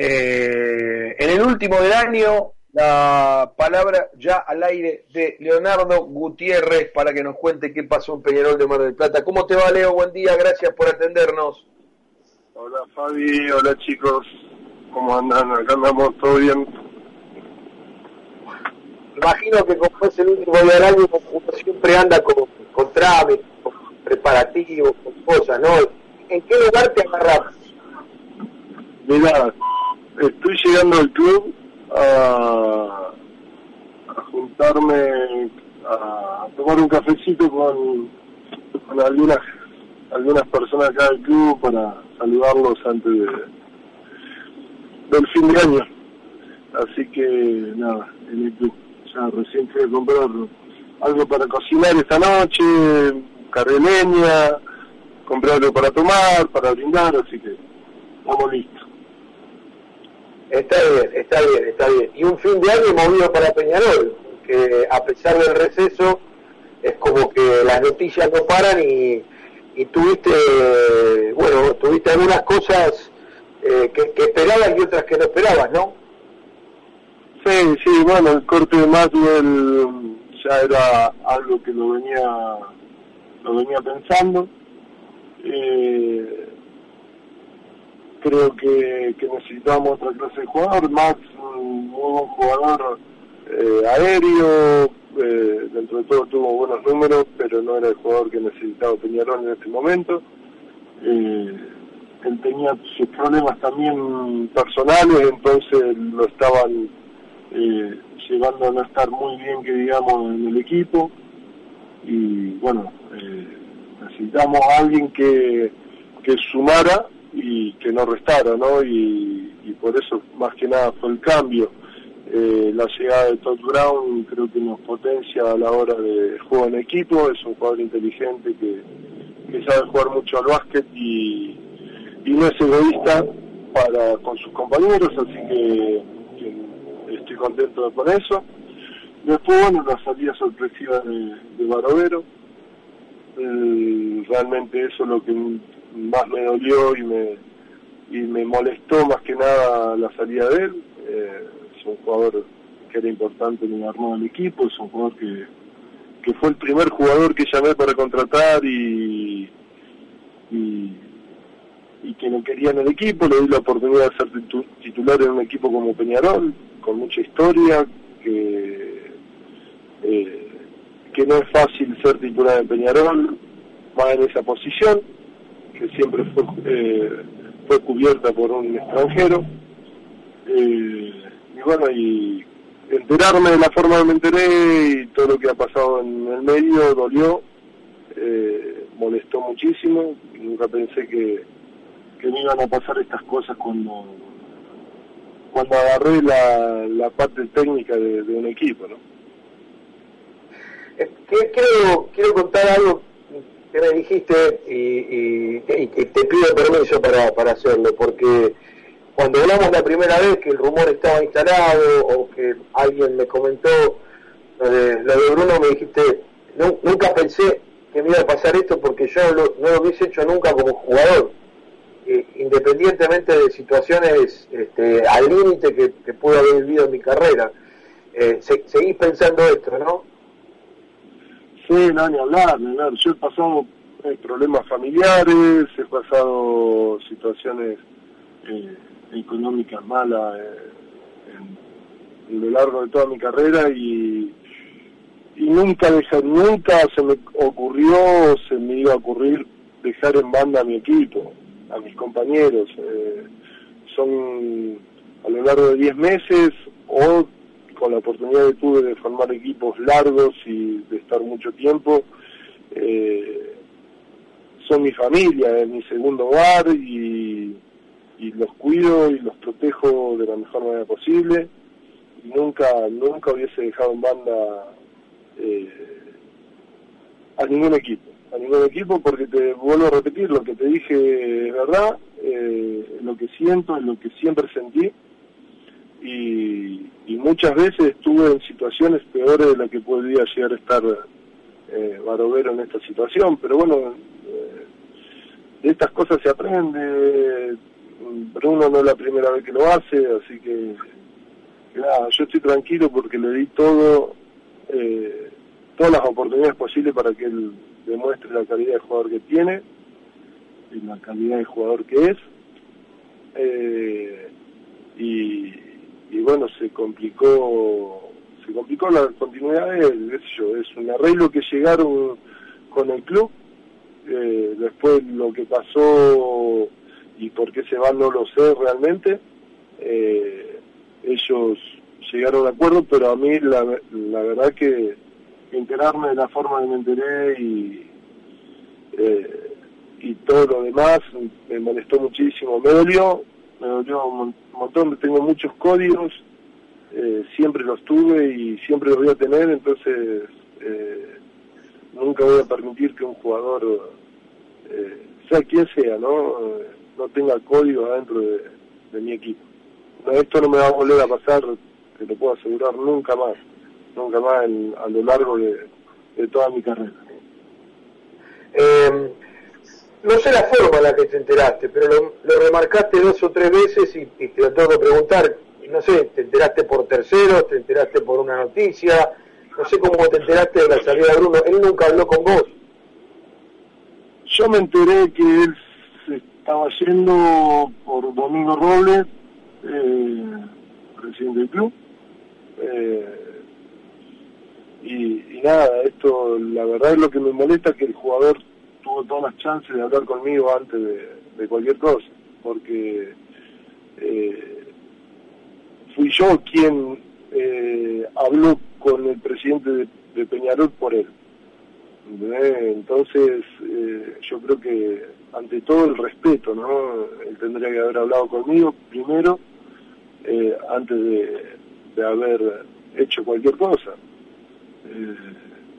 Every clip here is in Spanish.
Eh, en el último del año, la palabra ya al aire de Leonardo Gutiérrez para que nos cuente qué pasó en Peñarol de Mar del Plata. ¿Cómo te va, Leo? Buen día, gracias por atendernos. Hola, Fabi. Hola, chicos. ¿Cómo andan? Acá andamos todo bien. Imagino que como es el último del año, uno siempre anda con, con trámites, con preparativos, con cosas, ¿no? ¿En qué lugar te agarras? Mirá, llegando al club a, juntarme, a tomar un cafecito con, algunas algunas personas acá del club para saludarlos antes de, del fin de año. Así que nada, en el club. Ya recién fui a comprar algo para cocinar esta noche, cargué leña, compré algo para tomar, para brindar, así que estamos listos. Está bien, está bien, está bien. Y un fin de año movido para Peñarol, que a pesar del receso, es como que las noticias no paran y, tuviste, bueno, tuviste algunas cosas eh, que, que esperabas y otras que no esperabas, ¿no? Sí, sí, bueno, el corte de Maxwell ya era algo que lo venía, lo venía pensando. Eh, creo que, que necesitábamos otra clase de jugador, Max un muy buen jugador eh, aéreo, eh, dentro de todo tuvo buenos números, pero no era el jugador que necesitaba Peñarol en este momento. Eh, él tenía sus problemas también personales, entonces lo estaban eh, llevando a no estar muy bien, que digamos, en el equipo. Y bueno, necesitamos a alguien que, que sumara y que no restara, ¿no? Y, y por eso más que nada fue el cambio. Eh, la llegada de Todd Brown creo que nos potencia a la hora de juego en equipo, es un jugador inteligente que, sabe jugar mucho al básquet y, no es egoísta para con sus compañeros, así que, que estoy contento con eso. Después, bueno, la salida sorpresiva de, de Barovero, eh, realmente eso es lo que más me dolió y me, y me molestó más que nada la salida de él. Eh, es un jugador que era importante en el armado del equipo, es un jugador que, que fue el primer jugador que llamé para contratar y, y, y que no quería en el equipo, le di la oportunidad de ser titu- titular en un equipo como Peñarol, con mucha historia, que, eh, que no es fácil ser titular en Peñarol, más en esa posición, que siempre fue, eh, fue cubierta por un extranjero. Eh, y bueno, y enterarme de la forma que me enteré y todo lo que ha pasado en el medio dolió, eh, molestó muchísimo, nunca pensé que, que me iban a pasar estas cosas cuando cuando agarré la, la parte técnica de, de un equipo, ¿no? Eh, Quiero, quiero contar algo que me dijiste y, y- te pido permiso para, para hacerlo, porque cuando hablamos la primera vez que el rumor estaba instalado o que alguien me comentó lo de, Bruno, me dijiste, "Nu- nunca pensé que me iba a pasar esto porque yo no lo hubiese hecho nunca como jugador, independientemente de situaciones este, al límite que, que pude haber vivido en mi carrera. Eh, se- seguís pensando esto, ¿no? No, ni hablar, ni hablar. Yo he pasado eh, problemas familiares, he pasado situaciones eh, económicas malas eh, en, lo largo de toda mi carrera y, y nunca dejar, nunca se me ocurrió, se me iba a ocurrir dejar en banda a mi equipo, a mis compañeros. Eh, son a lo largo de 10 meses o la oportunidad que tuve de formar equipos largos y de estar mucho tiempo, eh, son mi familia, es mi segundo hogar y, los cuido y los protejo de la mejor manera posible. Nunca, nunca hubiese dejado en banda eh, a ningún equipo, a ningún equipo porque te vuelvo a repetir, lo que te dije es verdad, eh, lo que siento, es lo que siempre sentí y, muchas veces estuve en situaciones peores de las que podría llegar a estar eh, Barovero en esta situación, pero bueno, eh, de estas cosas se aprende, Bruno no es la primera vez que lo hace, así que nada, yo estoy tranquilo porque le di todo, eh, todas las oportunidades posibles para que él demuestre la calidad de jugador que tiene y la calidad de jugador que es. Eh, y, bueno, se complicó se complicó la continuidad de él, yo, es un arreglo que llegaron con el club, eh, después lo que pasó y por qué se va no lo sé realmente, eh, ellos llegaron a acuerdo, pero a mí la, la verdad que enterarme de la forma que me enteré y, eh, y todo lo demás me molestó muchísimo, me dolió, me dolió un montón, tengo muchos códigos, eh, siempre los tuve y siempre los voy a tener, entonces eh, nunca voy a permitir que un jugador, sea quien sea, no, no tenga código adentro de, mi equipo. esto no me va a volver a pasar, te lo puedo asegurar, nunca más, nunca más a lo largo de, toda mi carrera. Eh, no sé la forma en la que te enteraste, pero lo, remarcaste dos o tres veces y, te lo tengo que preguntar. No sé, ¿te enteraste por terceros? ¿Te enteraste por una noticia? No sé cómo te enteraste de la salida de Bruno. Él nunca habló con vos. Yo me enteré que él se estaba yendo por Domingo Robles, eh, presidente del club. Eh, y, nada, esto la verdad es lo que me molesta que el jugador tuvo todas las chances de hablar conmigo antes de, cualquier cosa, porque eh, fui yo quien eh, habló con el presidente de, Peñarol por él. Entonces, eh, yo creo que ante todo el respeto, ¿no? Él tendría que haber hablado conmigo primero, antes de haber hecho cualquier cosa.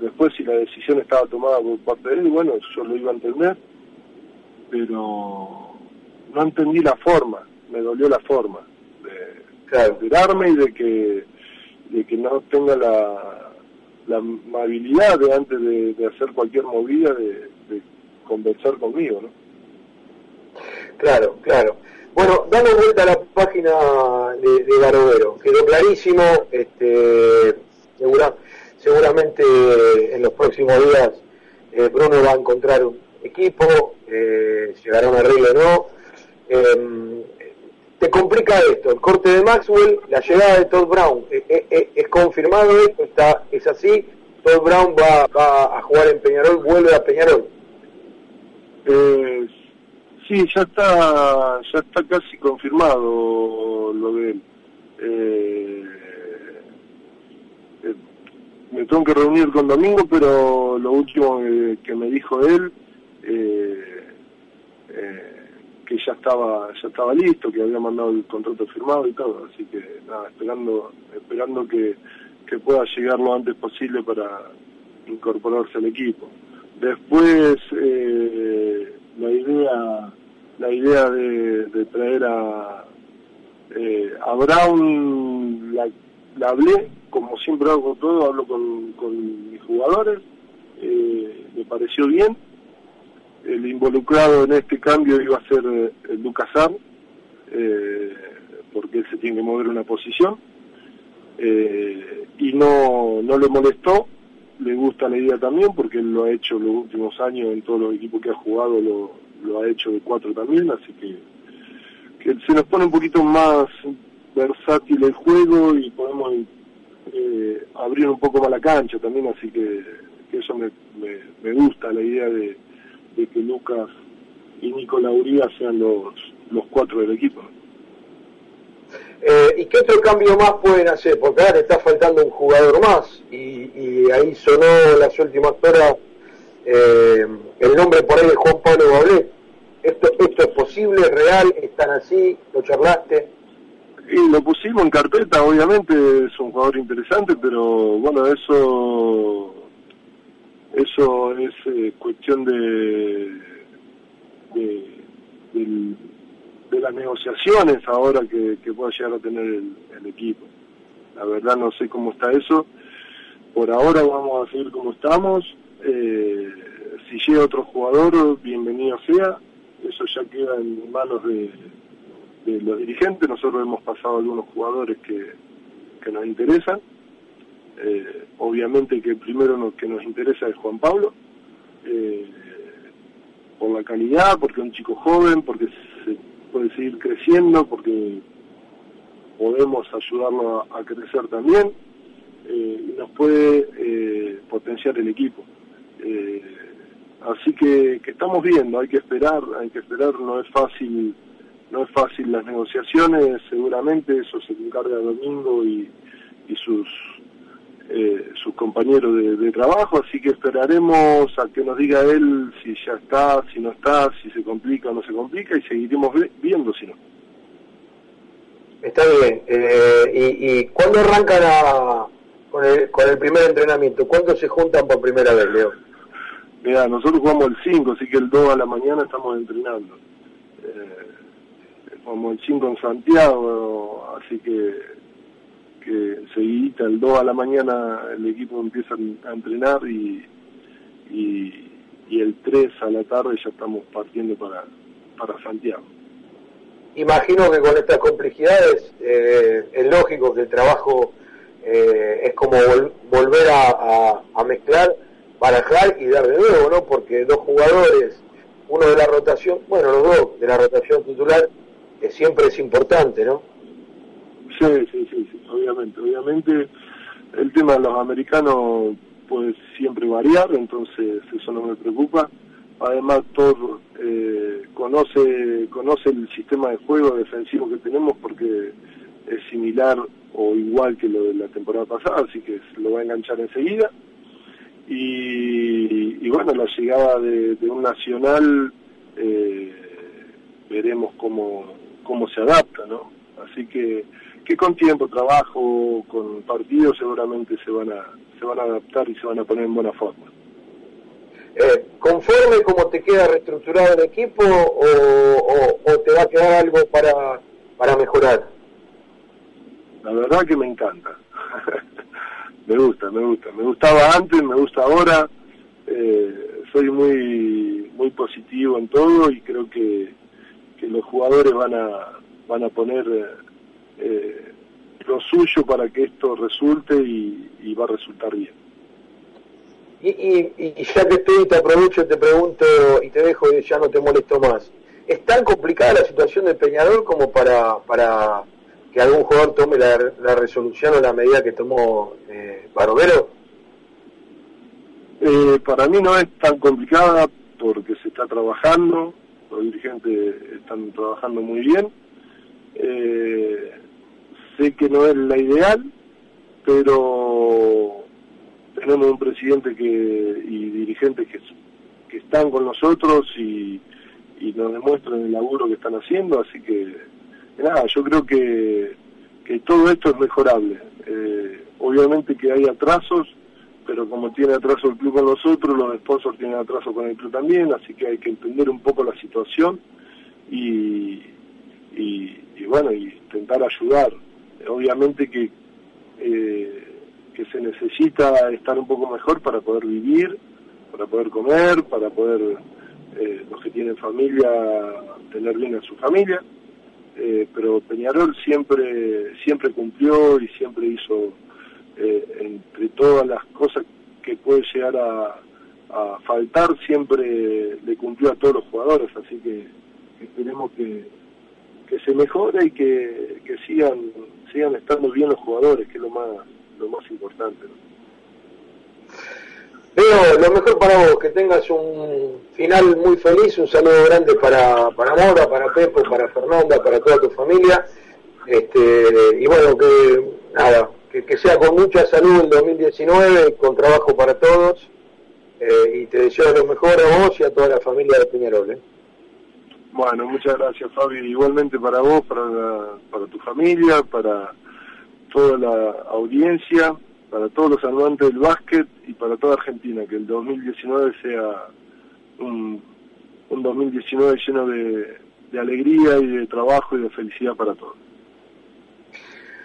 Después si la decisión estaba tomada por parte de él, bueno, yo lo iba a entender, pero no entendí la forma, me dolió la forma de, enterarme y de que, de que no tenga la, la amabilidad de antes de, hacer cualquier movida de, conversar conmigo, ¿no? Claro, claro. Bueno, dando vuelta a la página de, de quedó clarísimo, este, seguramente en los próximos días eh, Bruno va a encontrar un equipo, eh, llegará a un arreglo o no. Em, te complica esto, el corte de Maxwell, la llegada de Todd Brown, eh, ¿es confirmado esto? Está, ¿Es así? Todd Brown va, va a jugar en Peñarol, vuelve a Peñarol. sí, ya está, ya está casi confirmado lo de él. Me tengo que reunir con Domingo, pero lo último que, me dijo él, eh, eh, que ya estaba ya estaba listo, que había mandado el contrato firmado y todo, así que nada, esperando esperando que, pueda llegar lo antes posible para incorporarse al equipo. Después eh, la idea la idea de, traer a a Brown la, la hablé como siempre hago todo, hablo con, mis jugadores, eh, me pareció bien. El involucrado en este cambio iba a ser eh, Lucas eh, porque él se tiene que mover una posición, y no, no le molestó, le gusta la idea también, porque él lo ha hecho los últimos años en todos los equipos que ha jugado, lo, lo ha hecho de cuatro también, así que, que se nos pone un poquito más versátil el juego y podemos eh, abrir un poco más la cancha también, así que, eso me, me, gusta, la idea de, que Lucas y Nicolás Urias sean los, los cuatro del equipo. Eh, ¿Y qué otro cambio más pueden hacer? Porque ahora está faltando un jugador más y, ahí sonó las últimas horas eh, el nombre por ahí de Juan Pablo Bablé. ¿Esto, ¿Esto es posible, es real? ¿Están así? ¿Lo charlaste? Y lo pusimos en carpeta, obviamente, es un jugador interesante, pero bueno, eso eso es eh, cuestión de, de, las negociaciones ahora que, pueda llegar a tener el, equipo. La verdad no sé cómo está eso. Por ahora vamos a seguir como estamos. Eh, si llega otro jugador, bienvenido sea. Eso ya queda en manos de, de los dirigentes. Nosotros hemos pasado algunos jugadores que, que nos interesan. Eh, obviamente que primero que nos interesa es Juan Pablo, eh, por la calidad, porque es un chico joven, porque se puede seguir creciendo, porque podemos ayudarlo a, crecer también eh, y nos puede potenciar el equipo. así que, que estamos viendo, hay que esperar, hay que esperar, no es fácil no es fácil las negociaciones, seguramente eso se encarga Domingo y, y sus eh, sus compañeros de, trabajo, así que esperaremos a que nos diga él si ya está, si no está, si se complica o no se complica y seguiremos viendo si no. Está bien. Eh, ¿y, ¿Y cuándo arrancan con, el, con el primer entrenamiento? ¿Cuándo se juntan por primera vez, Leo? Mira, nosotros jugamos el 5, así que el 2 a la mañana estamos entrenando. Eh, jugamos el 5 en Santiago, así que que seguidita el 2 a la mañana el equipo empieza a entrenar y, y, el 3 a la tarde ya estamos partiendo para, para Santiago. Imagino que con estas complejidades eh, es lógico que el trabajo eh, es como volver a, a, mezclar, barajar y dar de nuevo, ¿no? Porque dos jugadores, uno de la rotación, bueno, los dos de la rotación titular, que siempre es importante, ¿no? Sí, sí, sí, sí, obviamente. Obviamente el tema de los americanos puede siempre variar, entonces eso no me preocupa. Además, todo eh, conoce, conoce el sistema de juego defensivo que tenemos porque es similar o igual que lo de la temporada pasada, así que lo va a enganchar enseguida. Y, bueno, la llegada de, un nacional eh, veremos cómo, cómo se adapta, ¿no? Así que que con tiempo, trabajo, con partidos seguramente se van a se van a adaptar y se van a poner en buena forma. Eh, ¿Conforme cómo te queda reestructurado el equipo o, te va a quedar algo para, para mejorar? La verdad que me encanta. me gusta, me gusta. Me gustaba antes, me gusta ahora. Eh, soy muy muy positivo en todo y creo que, que los jugadores van a van a poner eh, lo suyo para que esto resulte y, va a resultar bien. Y, ya que estoy, te aprovecho, te pregunto y te dejo y ya no te molesto más. ¿Es tan complicada la situación de Peñarol como para, para que algún jugador tome la, resolución o la medida que tomó eh, Barovero? Eh, para mí no es tan complicada porque se está trabajando, los dirigentes están trabajando muy bien. Eh, sé que no es la ideal, pero tenemos un presidente que y dirigentes que, están con nosotros y, y nos demuestran el laburo que están haciendo, así que nada, yo creo que, que todo esto es mejorable. Eh, obviamente que hay atrasos, pero como tiene atraso el club con nosotros, los sponsors tienen atraso con el club también, así que hay que entender un poco la situación y, y, bueno, y intentar ayudar obviamente que, eh, que se necesita estar un poco mejor para poder vivir, para poder comer, para poder, eh, los que tienen familia, tener bien a su familia. Eh, pero Peñarol siempre, siempre cumplió y siempre hizo, entre todas las cosas que puede llegar a, faltar, siempre le cumplió a todos los jugadores, así que esperemos que, que se mejore y que, que sigan sigan estando bien los jugadores, que es lo más, lo más importante. Veo lo mejor para vos, que tengas un final muy feliz, un saludo grande para, para Mora, para Pepo, para Fernanda, para toda tu familia. Este, y bueno, que nada, que, sea con mucha salud el 2019, con trabajo para todos. Eh, y te deseo lo mejor a vos y a toda la familia de Peñarol. ¿eh? Bueno, muchas gracias Fabi. Igualmente para vos, para, para tu familia, para toda la audiencia, para todos los amantes del básquet y para toda Argentina. Que el 2019 sea un, un 2019 lleno de, de alegría y de trabajo y de felicidad para todos.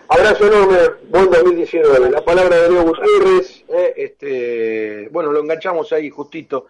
Abrazo enorme, buen 2019. La palabra de Leo Gutiérrez, eh, este, bueno, lo enganchamos ahí justito.